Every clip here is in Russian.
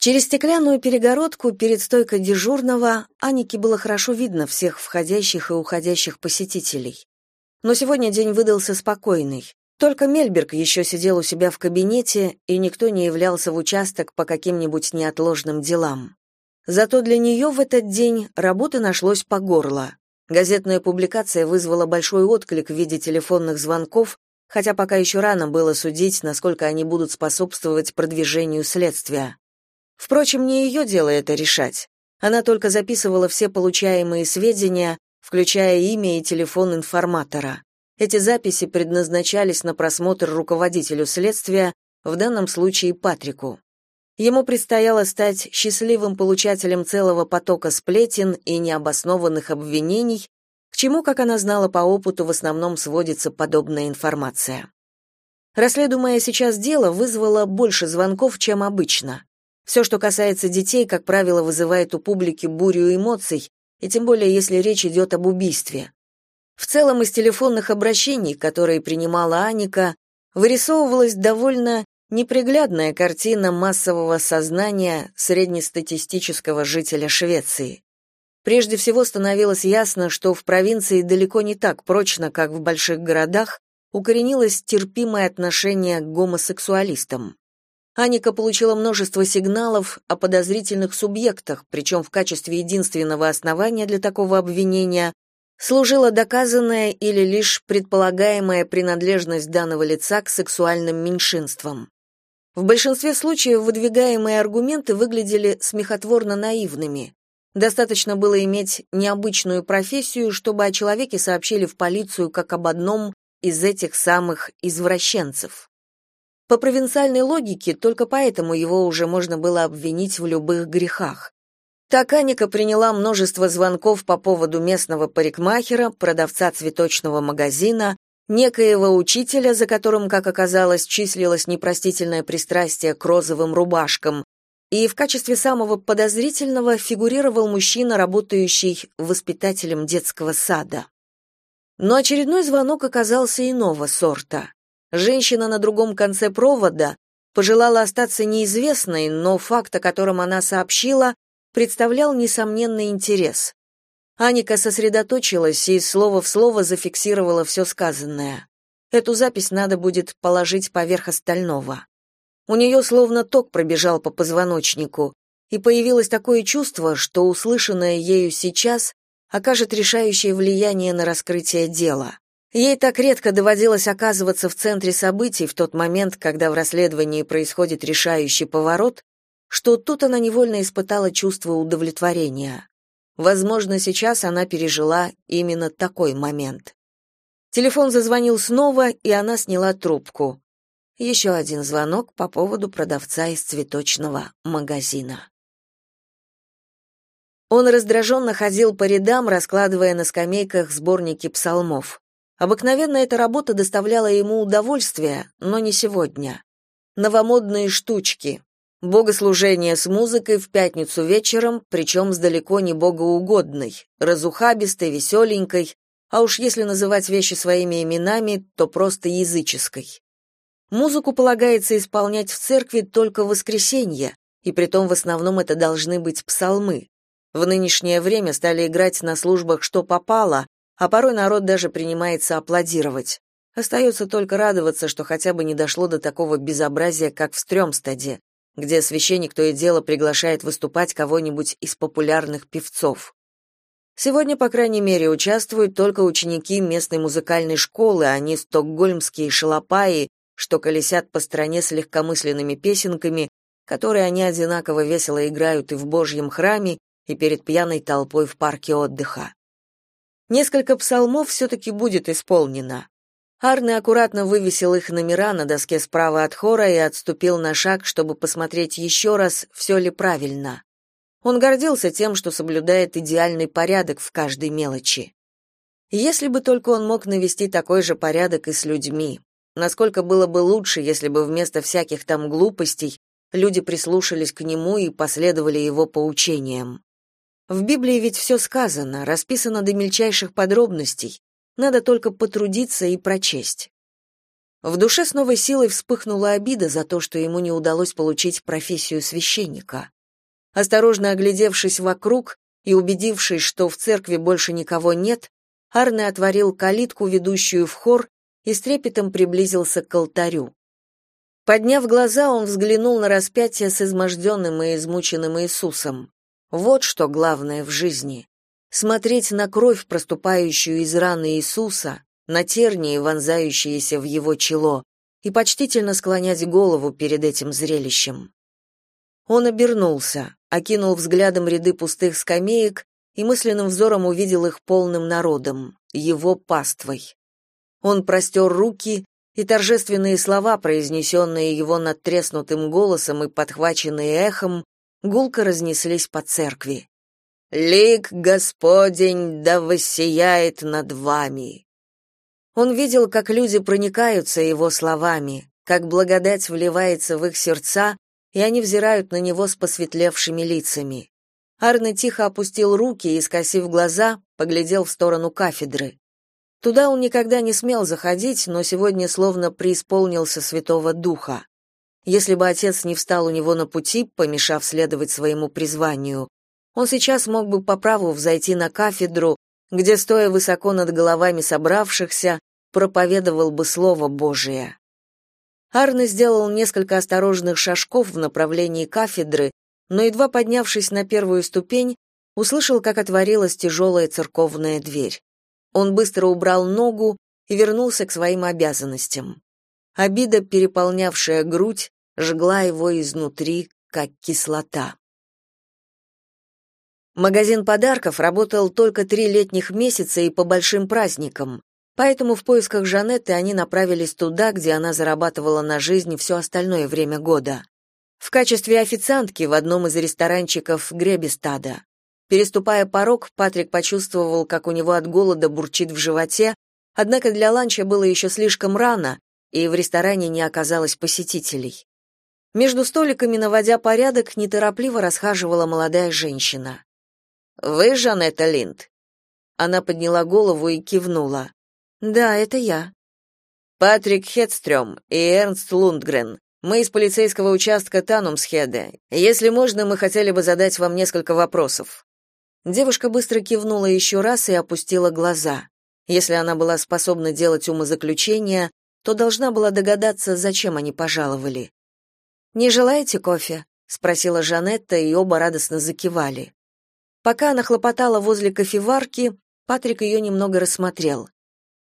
Через стеклянную перегородку перед стойкой дежурного Анике было хорошо видно всех входящих и уходящих посетителей. Но сегодня день выдался спокойный. Только Мельберг еще сидел у себя в кабинете, и никто не являлся в участок по каким-нибудь неотложным делам. Зато для нее в этот день работы нашлось по горло. Газетная публикация вызвала большой отклик в виде телефонных звонков, хотя пока еще рано было судить, насколько они будут способствовать продвижению следствия. Впрочем, не ее дело это решать. Она только записывала все получаемые сведения, включая имя и телефон информатора. Эти записи предназначались на просмотр руководителю следствия, в данном случае Патрику. Ему предстояло стать счастливым получателем целого потока сплетен и необоснованных обвинений, к чему, как она знала по опыту, в основном сводится подобная информация. Расследуемое сейчас дело вызвало больше звонков, чем обычно. Все, что касается детей, как правило, вызывает у публики бурю эмоций, и тем более если речь идет об убийстве. В целом из телефонных обращений, которые принимала Аника, вырисовывалась довольно неприглядная картина массового сознания среднестатистического жителя Швеции. Прежде всего становилось ясно, что в провинции далеко не так прочно, как в больших городах, укоренилось терпимое отношение к гомосексуалистам. Аника получила множество сигналов о подозрительных субъектах, причем в качестве единственного основания для такого обвинения служила доказанная или лишь предполагаемая принадлежность данного лица к сексуальным меньшинствам. В большинстве случаев выдвигаемые аргументы выглядели смехотворно наивными. Достаточно было иметь необычную профессию, чтобы о человеке сообщили в полицию как об одном из этих самых извращенцев. По провинциальной логике, только поэтому его уже можно было обвинить в любых грехах. Так Аника приняла множество звонков по поводу местного парикмахера, продавца цветочного магазина, некоего учителя, за которым, как оказалось, числилось непростительное пристрастие к розовым рубашкам, и в качестве самого подозрительного фигурировал мужчина, работающий воспитателем детского сада. Но очередной звонок оказался иного сорта. Женщина на другом конце провода пожелала остаться неизвестной, но факт, о котором она сообщила, представлял несомненный интерес. Аника сосредоточилась и слово в слово зафиксировала все сказанное. Эту запись надо будет положить поверх остального. У нее словно ток пробежал по позвоночнику, и появилось такое чувство, что услышанное ею сейчас окажет решающее влияние на раскрытие дела. Ей так редко доводилось оказываться в центре событий в тот момент, когда в расследовании происходит решающий поворот, что тут она невольно испытала чувство удовлетворения. Возможно, сейчас она пережила именно такой момент. Телефон зазвонил снова, и она сняла трубку. Еще один звонок по поводу продавца из цветочного магазина. Он раздраженно ходил по рядам, раскладывая на скамейках сборники псалмов. Обыкновенно эта работа доставляла ему удовольствие, но не сегодня. Новомодные штучки. Богослужение с музыкой в пятницу вечером, причем с далеко не богоугодной, разухабистой, веселенькой, а уж если называть вещи своими именами, то просто языческой. Музыку полагается исполнять в церкви только в воскресенье, и притом в основном это должны быть псалмы. В нынешнее время стали играть на службах что попало, а порой народ даже принимается аплодировать. Остается только радоваться, что хотя бы не дошло до такого безобразия, как в Стрёмстаде, где священник то и дело приглашает выступать кого-нибудь из популярных певцов. Сегодня, по крайней мере, участвуют только ученики местной музыкальной школы, а не стокгольмские шалопаи, что колесят по стране с легкомысленными песенками, которые они одинаково весело играют и в Божьем храме, и перед пьяной толпой в парке отдыха. Несколько псалмов все-таки будет исполнено. Арне аккуратно вывесил их номера на доске справа от хора и отступил на шаг, чтобы посмотреть еще раз, все ли правильно. Он гордился тем, что соблюдает идеальный порядок в каждой мелочи. Если бы только он мог навести такой же порядок и с людьми. Насколько было бы лучше, если бы вместо всяких там глупостей люди прислушались к нему и последовали его поучениям. В Библии ведь все сказано, расписано до мельчайших подробностей. Надо только потрудиться и прочесть. В душе с новой силой вспыхнула обида за то, что ему не удалось получить профессию священника. Осторожно оглядевшись вокруг и убедившись, что в церкви больше никого нет, Арне отворил калитку, ведущую в хор, и с трепетом приблизился к алтарю. Подняв глаза, он взглянул на распятие с изможденным и измученным Иисусом. Вот что главное в жизни. Смотреть на кровь, проступающую из раны Иисуса, на тернии, вонзающиеся в его чело, и почтительно склонять голову перед этим зрелищем. Он обернулся, окинул взглядом ряды пустых скамеек и мысленным взором увидел их полным народом, его паствой. Он простер руки, и торжественные слова, произнесенные его надтреснутым голосом и подхваченные эхом, гулко разнеслись по церкви. «Лик Господень да воссияет над вами!» Он видел, как люди проникаются его словами, как благодать вливается в их сердца, и они взирают на него с посветлевшими лицами. Арне тихо опустил руки и, скосив глаза, поглядел в сторону кафедры. Туда он никогда не смел заходить, но сегодня словно преисполнился Святого Духа. Если бы отец не встал у него на пути, помешав следовать своему призванию, он сейчас мог бы по праву взойти на кафедру, где, стоя высоко над головами собравшихся, проповедовал бы Слово Божие. Арне сделал несколько осторожных шажков в направлении кафедры, но, едва поднявшись на первую ступень, услышал, как отворилась тяжелая церковная дверь. Он быстро убрал ногу и вернулся к своим обязанностям. Обида, переполнявшая грудь, жгла его изнутри, как кислота. Магазин подарков работал только три летних месяца и по большим праздникам, поэтому в поисках Жанетты они направились туда, где она зарабатывала на жизнь все остальное время года. В качестве официантки в одном из ресторанчиков Гребестада. Переступая порог, Патрик почувствовал, как у него от голода бурчит в животе, однако для ланча было еще слишком рано, и в ресторане не оказалось посетителей. Между столиками, наводя порядок, неторопливо расхаживала молодая женщина. «Вы Жанетта Линд?» Она подняла голову и кивнула. «Да, это я». «Патрик Хедстрём и Эрнст Лундгрен. Мы из полицейского участка Танумсхеде. Если можно, мы хотели бы задать вам несколько вопросов». Девушка быстро кивнула еще раз и опустила глаза. Если она была способна делать умозаключения, то должна была догадаться, зачем они пожаловали. «Не желаете кофе?» — спросила Жанетта, и оба радостно закивали. Пока она хлопотала возле кофеварки, Патрик ее немного рассмотрел.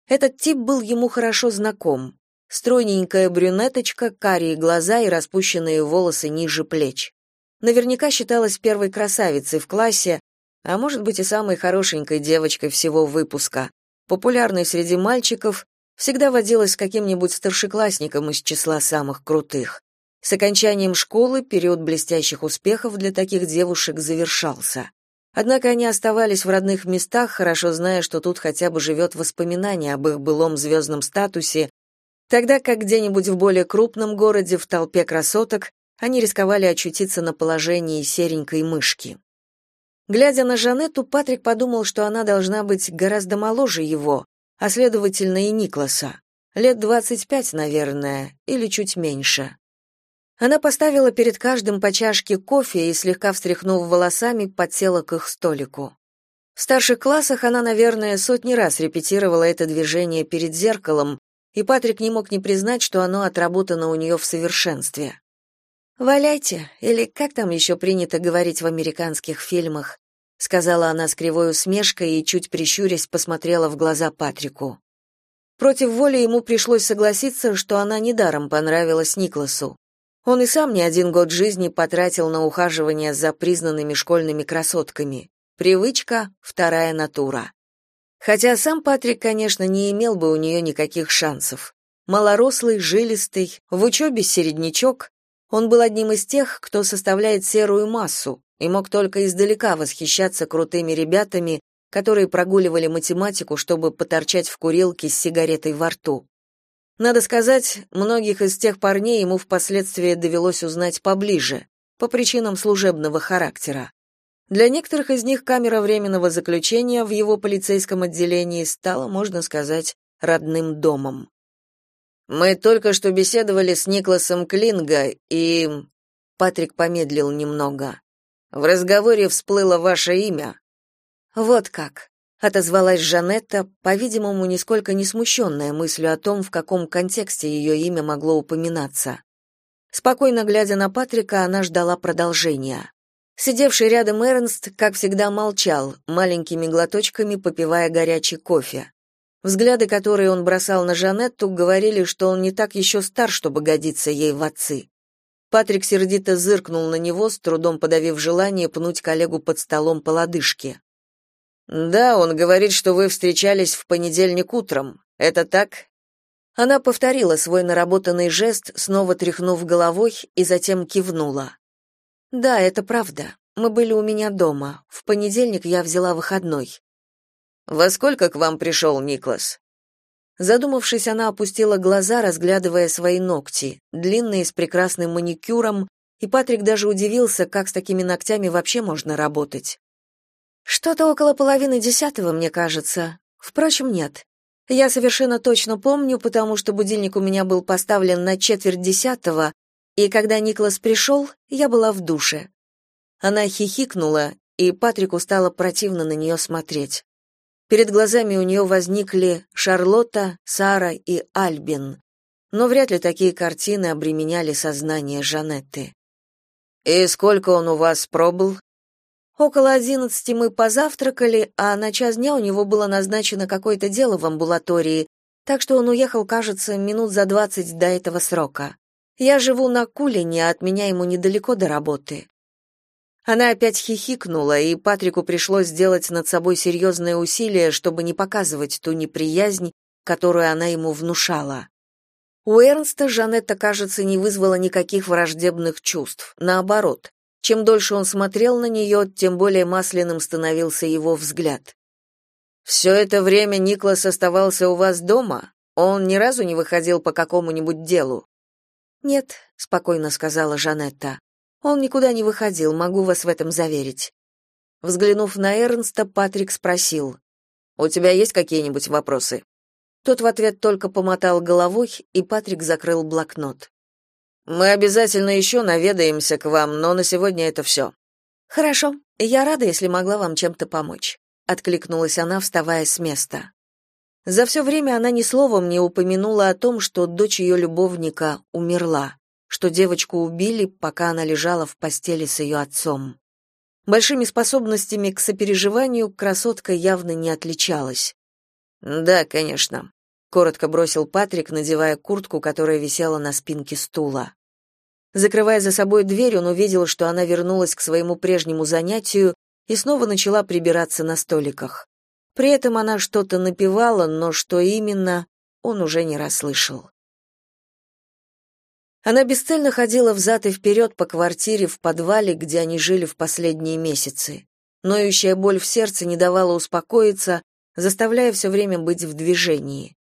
Этот тип был ему хорошо знаком. Стройненькая брюнеточка, карие глаза и распущенные волосы ниже плеч. Наверняка считалась первой красавицей в классе, а может быть и самой хорошенькой девочкой всего выпуска. Популярной среди мальчиков, всегда водилась с каким-нибудь старшеклассником из числа самых крутых. С окончанием школы период блестящих успехов для таких девушек завершался. Однако они оставались в родных местах, хорошо зная, что тут хотя бы живет воспоминание об их былом звездном статусе, тогда как где-нибудь в более крупном городе в толпе красоток они рисковали очутиться на положении серенькой мышки. Глядя на Жанетту, Патрик подумал, что она должна быть гораздо моложе его, а следовательно и Никласа. Лет двадцать пять, наверное, или чуть меньше. Она поставила перед каждым по чашке кофе и, слегка встряхнув волосами, подсела к их столику. В старших классах она, наверное, сотни раз репетировала это движение перед зеркалом, и Патрик не мог не признать, что оно отработано у нее в совершенстве. «Валяйте, или как там еще принято говорить в американских фильмах», сказала она с кривой усмешкой и, чуть прищурясь, посмотрела в глаза Патрику. Против воли ему пришлось согласиться, что она недаром понравилась Никласу. Он и сам не один год жизни потратил на ухаживание за признанными школьными красотками. Привычка — вторая натура. Хотя сам Патрик, конечно, не имел бы у нее никаких шансов. Малорослый, жилистый, в учебе середнячок, он был одним из тех, кто составляет серую массу, и мог только издалека восхищаться крутыми ребятами, которые прогуливали математику, чтобы поторчать в курилке с сигаретой во рту. Надо сказать, многих из тех парней ему впоследствии довелось узнать поближе, по причинам служебного характера. Для некоторых из них камера временного заключения в его полицейском отделении стала, можно сказать, родным домом. Мы только что беседовали с Никласом Клинга, и Патрик помедлил немного. В разговоре всплыло ваше имя. Вот как, отозвалась Жанетта, по-видимому, нисколько не смущенная мыслью о том, в каком контексте ее имя могло упоминаться. Спокойно глядя на Патрика, она ждала продолжения. Сидевший рядом Эрнст, как всегда, молчал, маленькими глоточками попивая горячий кофе. Взгляды, которые он бросал на Жанетту, говорили, что он не так еще стар, чтобы годиться ей в отцы. Патрик сердито зыркнул на него, с трудом подавив желание пнуть коллегу под столом по лодыжке. «Да, он говорит, что вы встречались в понедельник утром. Это так?» Она повторила свой наработанный жест, снова тряхнув головой, и затем кивнула. «Да, это правда. Мы были у меня дома. В понедельник я взяла выходной». «Во сколько к вам пришел Никлас?» Задумавшись, она опустила глаза, разглядывая свои ногти, длинные с прекрасным маникюром, и Патрик даже удивился, как с такими ногтями вообще можно работать. Что-то около половины десятого, мне кажется. Впрочем, нет. Я совершенно точно помню, потому что будильник у меня был поставлен на четверть десятого, и когда Никлас пришел, я была в душе. Она хихикнула, и Патрику стало противно на нее смотреть. Перед глазами у нее возникли Шарлотта, Сара и Альбин. Но вряд ли такие картины обременяли сознание Жанетты. «И сколько он у вас пробыл?» Около одиннадцати мы позавтракали, а на час дня у него было назначено какое-то дело в амбулатории, так что он уехал, кажется, минут за двадцать до этого срока. Я живу на Кулине, а от меня ему недалеко до работы. Она опять хихикнула, и Патрику пришлось сделать над собой серьезное усилие, чтобы не показывать ту неприязнь, которую она ему внушала. У Эрнста Жанетта, кажется, не вызвала никаких враждебных чувств. Наоборот, чем дольше он смотрел на нее, тем более масляным становился его взгляд. «Все это время Никлас оставался у вас дома? Он ни разу не выходил по какому-нибудь делу?» «Нет», — спокойно сказала Жанетта. Он никуда не выходил, могу вас в этом заверить. Взглянув на Эрнста, Патрик спросил: "У тебя есть какие-нибудь вопросы?" Тот в ответ только помотал головой, и Патрик закрыл блокнот. Мы обязательно еще наведаемся к вам, но на сегодня это все». Хорошо. Я рада, если могла вам чем-то помочь, откликнулась она, вставая с места. За все время она ни словом не упомянула о том, что дочь ее любовника умерла что девочку убили, пока она лежала в постели с ее отцом. Большими способностями к сопереживанию красотка явно не отличалась. «Да, конечно», — коротко бросил Патрик, надевая куртку, которая висела на спинке стула. Закрывая за собой дверь, он увидел, что она вернулась к своему прежнему занятию и снова начала прибираться на столиках. При этом она что-то напевала, но что именно, он уже не расслышал. Она бесцельно ходила взад и вперед по квартире в подвале, где они жили в последние месяцы. Ноющая боль в сердце не давала успокоиться, заставляя все время быть в движении.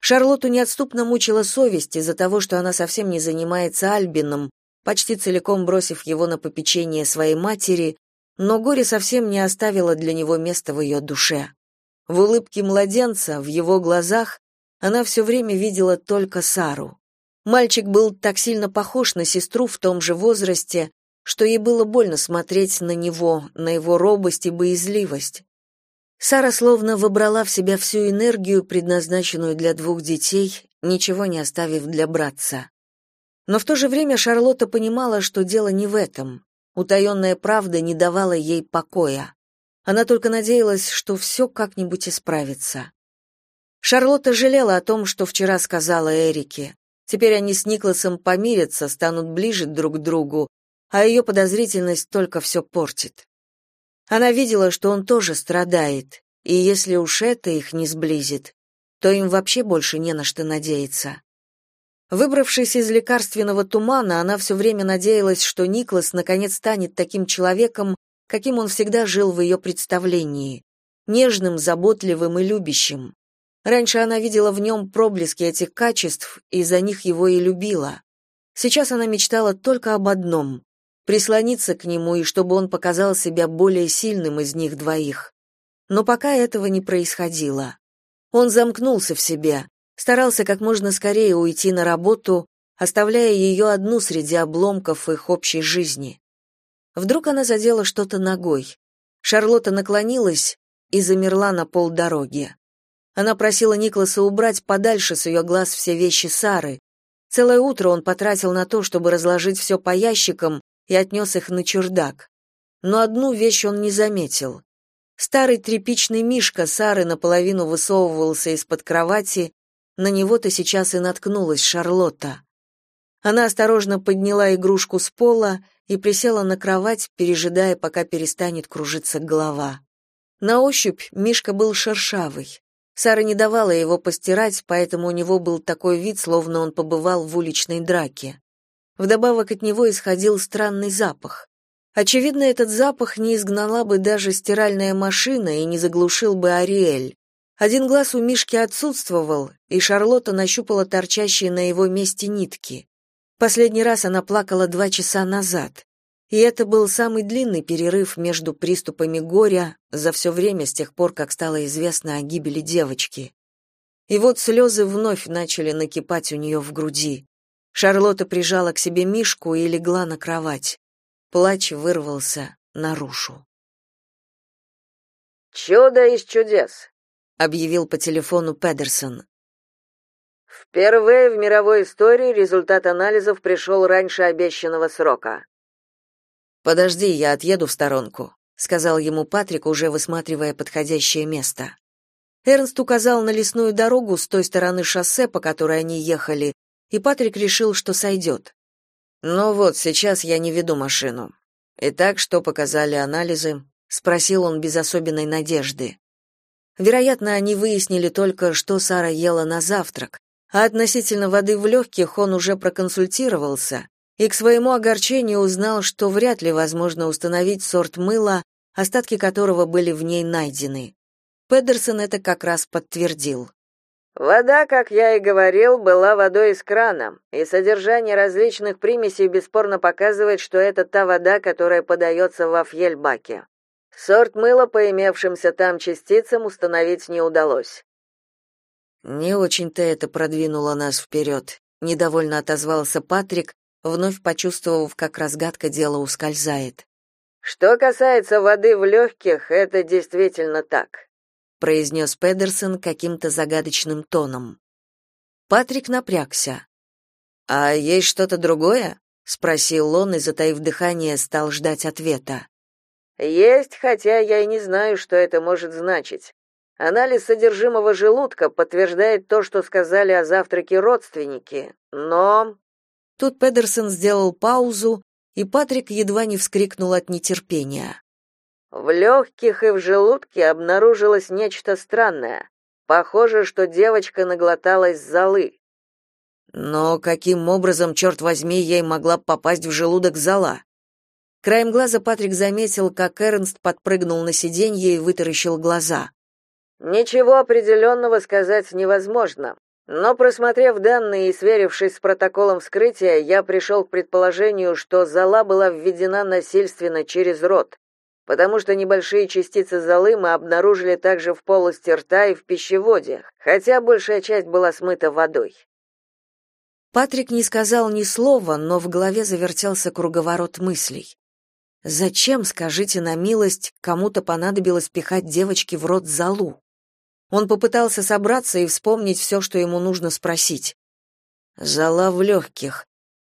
Шарлотту неотступно мучила совесть из-за того, что она совсем не занимается Альбином, почти целиком бросив его на попечение своей матери, но горе совсем не оставило для него места в ее душе. В улыбке младенца, в его глазах, она все время видела только Сару. Мальчик был так сильно похож на сестру в том же возрасте, что ей было больно смотреть на него, на его робость и боязливость. Сара словно выбрала в себя всю энергию, предназначенную для двух детей, ничего не оставив для братца. Но в то же время Шарлотта понимала, что дело не в этом. Утаенная правда не давала ей покоя. Она только надеялась, что все как-нибудь исправится. Шарлотта жалела о том, что вчера сказала Эрике. Теперь они с Никласом помирятся, станут ближе друг к другу, а ее подозрительность только все портит. Она видела, что он тоже страдает, и если уж это их не сблизит, то им вообще больше не на что надеяться. Выбравшись из лекарственного тумана, она все время надеялась, что Никлас наконец станет таким человеком, каким он всегда жил в ее представлении, нежным, заботливым и любящим. Раньше она видела в нем проблески этих качеств и за них его и любила. Сейчас она мечтала только об одном — прислониться к нему и чтобы он показал себя более сильным из них двоих. Но пока этого не происходило. Он замкнулся в себе, Старался как можно скорее уйти на работу, оставляя ее одну среди обломков их общей жизни. Вдруг она задела что-то ногой. Шарлотта наклонилась и замерла на полдороги. Она просила Никласа убрать подальше с ее глаз все вещи Сары. Целое утро он потратил на то, чтобы разложить все по ящикам и отнес их на чердак. Но одну вещь он не заметил. Старый тряпичный мишка Сары наполовину высовывался из-под кровати, на него-то сейчас и наткнулась Шарлотта. Она осторожно подняла игрушку с пола и присела на кровать, пережидая, пока перестанет кружиться голова. На ощупь Мишка был шершавый. Сара не давала его постирать, поэтому у него был такой вид, словно он побывал в уличной драке. Вдобавок от него исходил странный запах. Очевидно, этот запах не изгнала бы даже стиральная машина и не заглушил бы Ариэль. Один глаз у Мишки отсутствовал, и Шарлотта нащупала торчащие на его месте нитки. Последний раз она плакала два часа назад. И это был самый длинный перерыв между приступами горя за все время с тех пор, как стало известно о гибели девочки. И вот слезы вновь начали накипать у нее в груди. Шарлотта прижала к себе Мишку и легла на кровать. Плач вырвался наружу. «Чудо из чудес!» объявил по телефону Педерсон. Впервые в мировой истории результат анализов пришел раньше обещанного срока. Подожди, я отъеду в сторонку, сказал ему Патрик, уже высматривая подходящее место. Эрнст указал на лесную дорогу с той стороны шоссе, по которой они ехали, и Патрик решил, что сойдет. «Ну вот, сейчас я не веду машину. Итак, что показали анализы?» — спросил он без особенной надежды. Вероятно, они выяснили только, что Сара ела на завтрак, а относительно воды в легких он уже проконсультировался и к своему огорчению узнал, что вряд ли возможно установить сорт мыла, остатки которого были в ней найдены. Педерсон это как раз подтвердил. Вода, как я и говорил, была водой из крана, и содержание различных примесей бесспорно показывает, что это та вода, которая подается в Афьельбаке. Сорт мыла по имевшимся там частицам установить не удалось. Не очень-то это продвинуло нас вперед», — недовольно отозвался Патрик, вновь почувствовав, как разгадка дела ускользает. Что касается воды в легких, это действительно так, произнес Педерсон каким-то загадочным тоном. Патрик напрягся. А есть что-то другое? спросил он и затаив дыхание, стал ждать ответа. Есть, хотя я и не знаю, что это может значить. Анализ содержимого желудка подтверждает то, что сказали о завтраке родственники, но Тут Педерсон сделал паузу, и Патрик едва не вскрикнул от нетерпения. В легких и в желудке обнаружилось нечто странное. Похоже, что девочка наглоталась золы. Но каким образом, черт возьми, ей могла попасть в желудок зола? Краем глаза Патрик заметил, как Эрнст подпрыгнул на сиденье и вытаращил глаза. Ничего определенного сказать невозможно, но просмотрев данные и сверившись с протоколом вскрытия, я пришел к предположению, что зола была введена насильственно через рот, потому что небольшие частицы золы мы обнаружили также в полости рта и в пищеводе, хотя большая часть была смыта водой. Патрик не сказал ни слова, но в голове завертелся круговорот мыслей. Зачем, скажите на милость, кому-то понадобилось пихать девочке в рот залу? Он попытался собраться и вспомнить все, что ему нужно спросить. Зала в легких.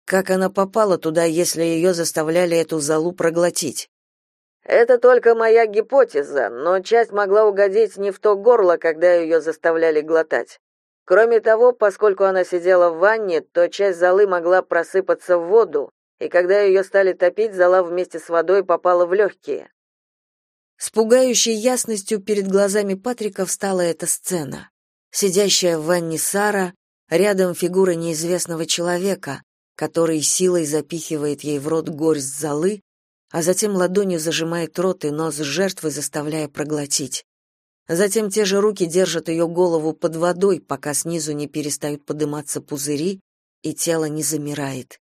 Как она попала туда, если ее заставляли эту залу проглотить? Это только моя гипотеза, но часть могла угодить не в то горло, когда ее заставляли глотать. Кроме того, поскольку она сидела в ванне, то часть золы могла просыпаться в воду, и когда ее стали топить, зола вместе с водой попала в легкие. С пугающей ясностью перед глазами Патрика встала эта сцена. Сидящая в ванне Сара, рядом фигура неизвестного человека, который силой запихивает ей в рот горсть золы, а затем ладонью зажимает рот и нос жертвы, заставляя проглотить. Затем те же руки держат ее голову под водой, пока снизу не перестают подниматься пузыри, и тело не замирает.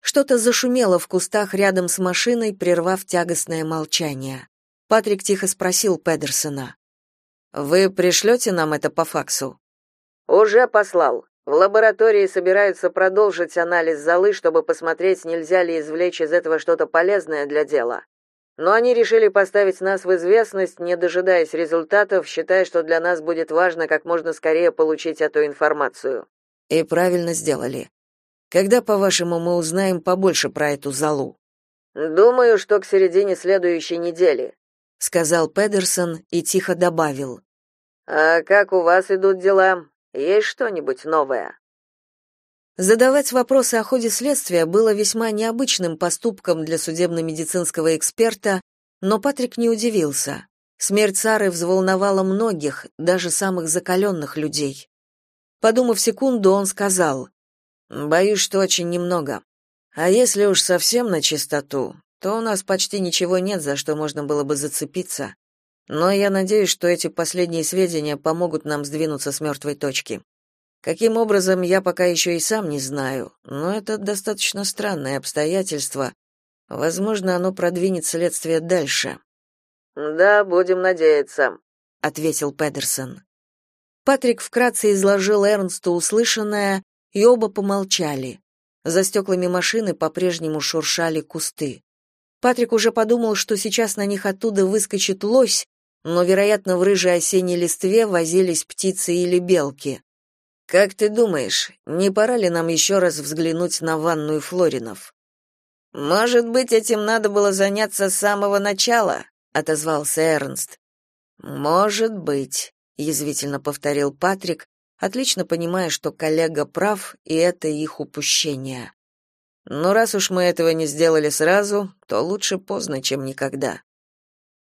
Что-то зашумело в кустах рядом с машиной, прервав тягостное молчание. Патрик тихо спросил Педерсона: "Вы пришлете нам это по факсу?" Уже послал. В лаборатории собираются продолжить анализ золы, чтобы посмотреть, нельзя ли извлечь из этого что-то полезное для дела. Но они решили поставить нас в известность, не дожидаясь результатов, считая, что для нас будет важно как можно скорее получить эту информацию. И правильно сделали. Когда, по-вашему, мы узнаем побольше про эту залу? Думаю, что к середине следующей недели, сказал Педерсон и тихо добавил: А как у вас идут дела? Есть что-нибудь новое? Задавать вопросы о ходе следствия было весьма необычным поступком для судебно-медицинского эксперта, но Патрик не удивился. Смерть Сары взволновала многих, даже самых закаленных людей. Подумав секунду, он сказал: "Боюсь, что очень немного. А если уж совсем на чистоту, то у нас почти ничего нет, за что можно было бы зацепиться. Но я надеюсь, что эти последние сведения помогут нам сдвинуться с мертвой точки. Каким образом, я пока еще и сам не знаю, но это достаточно странное обстоятельство. Возможно, оно продвинет следствие дальше. Да, будем надеяться, ответил Педерсон. Патрик вкратце изложил Эрнсту услышанное, и оба помолчали. За стеклами машины по-прежнему шуршали кусты. Патрик уже подумал, что сейчас на них оттуда выскочит лось, но, вероятно, в рыжей осенней листве возились птицы или белки. Как ты думаешь, не пора ли нам еще раз взглянуть на ванную Флоринов? Может быть, этим надо было заняться с самого начала, отозвался Эрнст. Может быть, язвительно повторил Патрик, отлично понимая, что коллега прав, и это их упущение. Но раз уж мы этого не сделали сразу, то лучше поздно, чем никогда.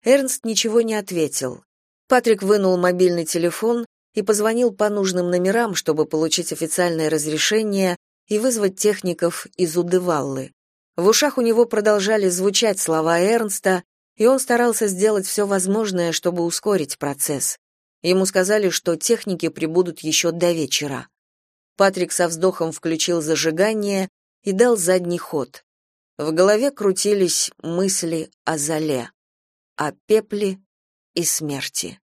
Эрнст ничего не ответил. Патрик вынул мобильный телефон и позвонил по нужным номерам, чтобы получить официальное разрешение и вызвать техников из Удываллы. В ушах у него продолжали звучать слова Эрнста, и он старался сделать все возможное, чтобы ускорить процесс. Ему сказали, что техники прибудут еще до вечера. Патрик со вздохом включил зажигание и дал задний ход. В голове крутились мысли о Зале о пепле и смерти.